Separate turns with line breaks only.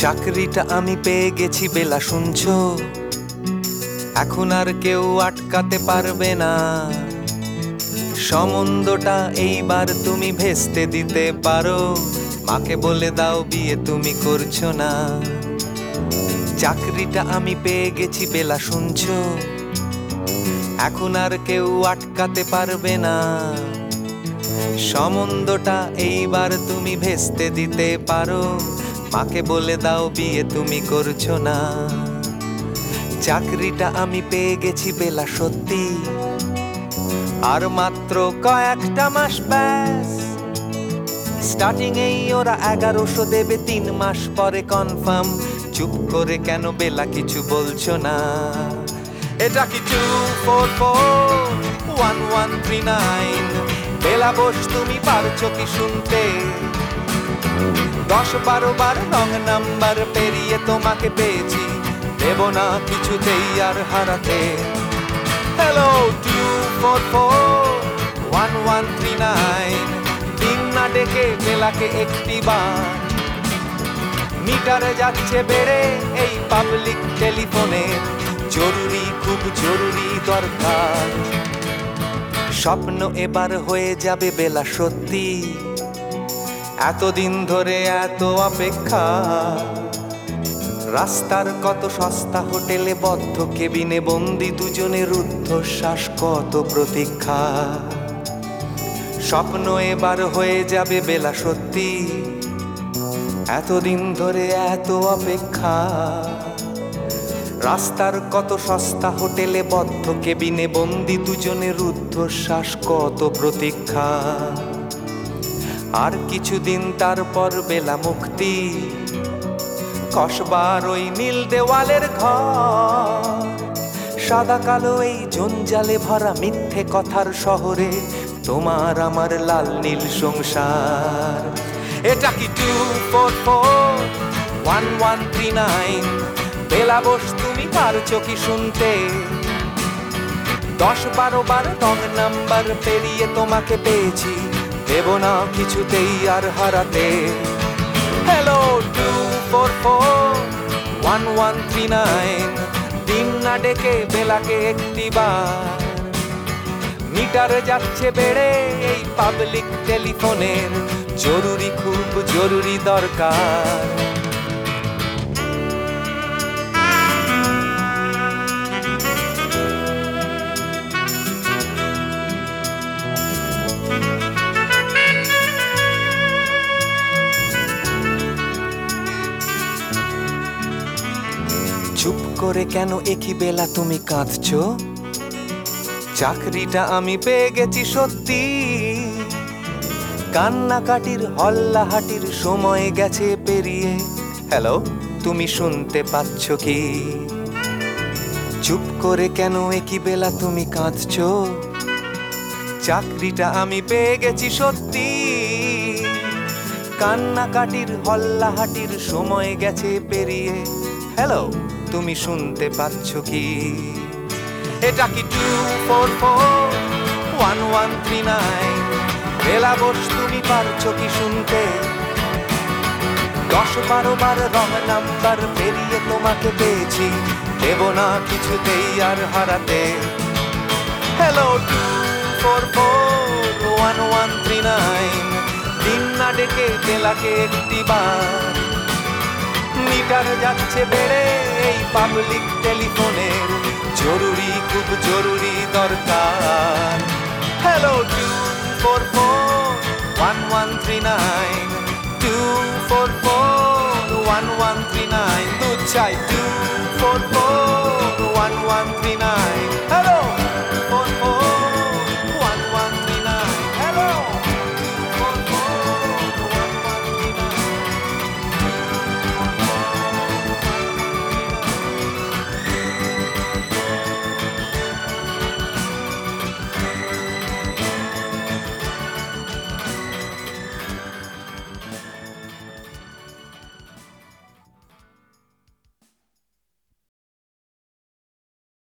চাকরিটা আমি পেয়ে গেছি, বেলা শুনছো? এখন আর কেউ আটকাতে পারবে না। সমন্দটা এইবার তুমি ভেস্তে দিতে পারো। মাকে বলে দাও, বিয়ে তুমি করছ না। চাকরিটা আমি পেয়ে গেছি, বেলা শুনছো? এখন আর কেউ আটকাতে পারবে না। সমন্দটা এইবার তুমি ভেস্তে দিতে পারো। মাকে বলে দাও, বিয়ে তুমি করছ না। চাকরিটা আমি পেয়ে গেছি বেলা সত্যি। আর মাত্র কয়েকটা মাস ব্যাস। স্টার্টিং এই ওরা এগারোশো দেবে তিন মাস পরে কনফার্ম। চুপ করে কেন বেলা কিছু বলছো না? এটা কি two four four one one three nine Bela Bose, তুমি পারছ কি শুনতে? দশ বারো বার রং নাম্বার পেরিয়ে তোমাকে পেয়েছি। দেব না কিছুতেই আর হারাতে। Hello two four four one one three nine তিন না ডেকে বেলাকে একটি বার। মিটারে যাচ্ছে বেড়ে এই পাবলিক টেলিফোনের জরুরি, খুব জরুরি দরকার। স্বপ্ন এবার হয়ে যাবে বেলা সত্যি। এতদিন ধরে এত অপেক্ষা। রাস্তার কত সস্তা হোটেলে বদ্ধ কেবিনে বন্দি দুজনের রুদ্ধশ্বাস কত প্রতীক্ষা। স্বপ্ন এবার হয়ে যাবে বেলা সত্যি। এতদিন ধরে এত অপেক্ষা। রাস্তার কত সস্তা হোটেলে বদ্ধ কেবিনে বন্দি দুজনের রুদ্ধশ্বাস কত প্রতীক্ষা। আর কিছুদিন তারপর বেলা মুক্তি। কসবার ওই নীল দেওয়ালের ঘর, সাদা কালো এই জঞ্জালে ভরা মিথ্যে কথার শহরে, তোমার আমার লাল নীল সংসার। এটা কি two four four one one three nine Bela Bose, তুমি পারছ কি শুনতে? দশ বারো বার রং নাম্বার পেরিয়ে তোমাকে পেয়েছি। দেব না কিছুতেই আর হারাতে। Hello two four four one one three nine দিন না ডেকে বেলাকে একটি মিটার যাচ্ছে বেড়ে এই পাবলিক টেলিফোনের জরুরি খুব জরুরি দরকার। চুপ করে কেন একই বেলা তুমি কাঁদছো? চাকরিটা আমি পেয়ে গেছি সত্যি। কান্নাকাটির হল্লাহাটির সময় গেছে পেরিয়ে। হ্যালো, তুমি শুনতে পাচ্ছ কি? চুপ করে কেন একই বেলা তুমি কাঁদছো? চাকরিটা আমি পেয়ে গেছি সত্যি। কান্নাকাটির হল্লাহাটির সময় গেছে পেরিয়ে। হ্যালো তুমি শুনতে পাচ্ছ কি? এটা কি two four four one one three nine Bela Bose, তুমি পারছ কি শুনতে? দশ বারো বার রং নাম্বার পেরিয়ে তোমাকে পেয়েছি। দেব না কিছুতেই আর হারাতে। Hello two four four one one three nine দিন না ডেকে বেলাকে একটি বার। মিটার যাচ্ছে বেড়ে, এই পাবলিক টেলিফোনের জরুরি, খুব জরুরি দরকার। Hello two four four one one three nine two four